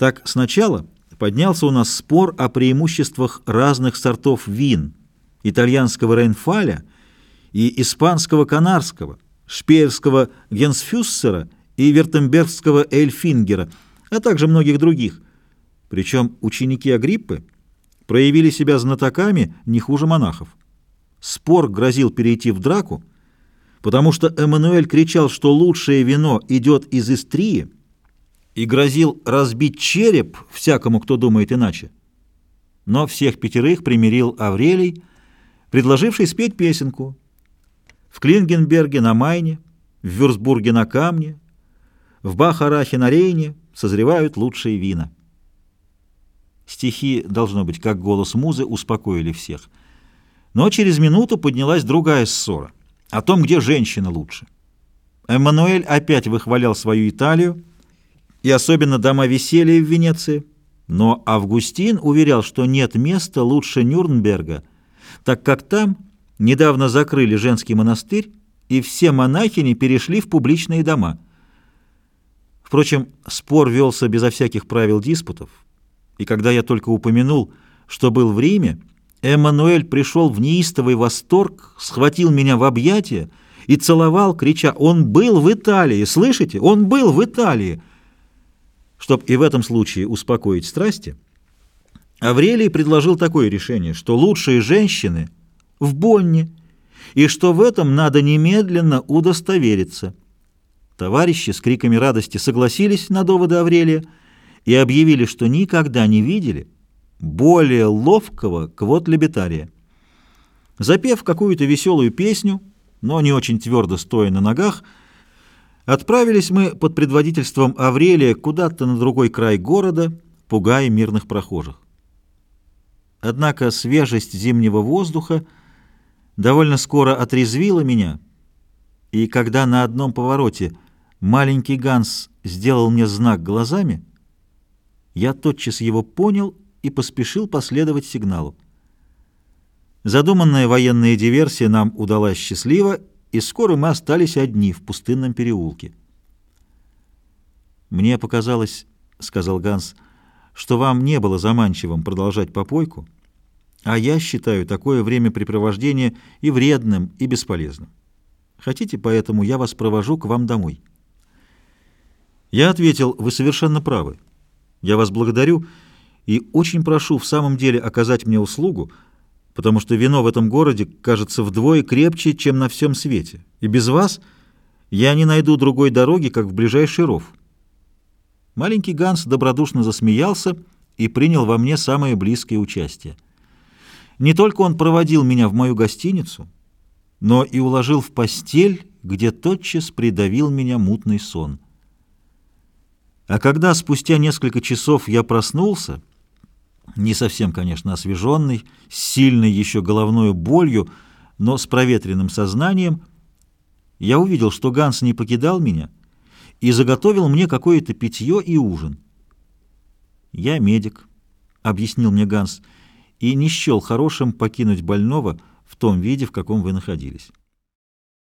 Так сначала поднялся у нас спор о преимуществах разных сортов вин, итальянского Рейнфаля и испанского Канарского, шпеерского Генсфюссера и вертембергского Эльфингера, а также многих других. Причем ученики Агриппы проявили себя знатоками не хуже монахов. Спор грозил перейти в драку, потому что Эммануэль кричал, что лучшее вино идет из Истрии, и грозил разбить череп всякому, кто думает иначе. Но всех пятерых примирил Аврелий, предложивший спеть песенку. В Клингенберге на Майне, в Вюрсбурге на Камне, в Бахарахе на Рейне созревают лучшие вина. Стихи, должно быть, как голос музы, успокоили всех. Но через минуту поднялась другая ссора о том, где женщина лучше. Эммануэль опять выхвалял свою Италию, и особенно дома веселья в Венеции, но Августин уверял, что нет места лучше Нюрнберга, так как там недавно закрыли женский монастырь, и все монахини перешли в публичные дома. Впрочем, спор велся безо всяких правил диспутов, и когда я только упомянул, что был в Риме, Эммануэль пришел в неистовый восторг, схватил меня в объятия и целовал, крича «Он был в Италии! Слышите? Он был в Италии!» Чтоб и в этом случае успокоить страсти, Аврелий предложил такое решение, что лучшие женщины в Бонне, и что в этом надо немедленно удостовериться. Товарищи с криками радости согласились на доводы Аврелия и объявили, что никогда не видели более ловкого квот-лебетария. Запев какую-то веселую песню, но не очень твердо стоя на ногах, Отправились мы под предводительством Аврелия куда-то на другой край города, пугая мирных прохожих. Однако свежесть зимнего воздуха довольно скоро отрезвила меня, и когда на одном повороте маленький Ганс сделал мне знак глазами, я тотчас его понял и поспешил последовать сигналу. Задуманная военная диверсия нам удалась счастливо, и скоро мы остались одни в пустынном переулке. «Мне показалось, — сказал Ганс, — что вам не было заманчивым продолжать попойку, а я считаю такое времяпрепровождение и вредным, и бесполезным. Хотите, поэтому я вас провожу к вам домой?» Я ответил, «Вы совершенно правы. Я вас благодарю и очень прошу в самом деле оказать мне услугу, — потому что вино в этом городе кажется вдвое крепче, чем на всем свете, и без вас я не найду другой дороги, как в ближайший ров». Маленький Ганс добродушно засмеялся и принял во мне самое близкое участие. Не только он проводил меня в мою гостиницу, но и уложил в постель, где тотчас придавил меня мутный сон. А когда спустя несколько часов я проснулся, не совсем, конечно, освеженный, с сильной еще головной болью, но с проветренным сознанием, я увидел, что Ганс не покидал меня и заготовил мне какое-то питье и ужин. «Я медик», — объяснил мне Ганс, — «и не счел хорошим покинуть больного в том виде, в каком вы находились».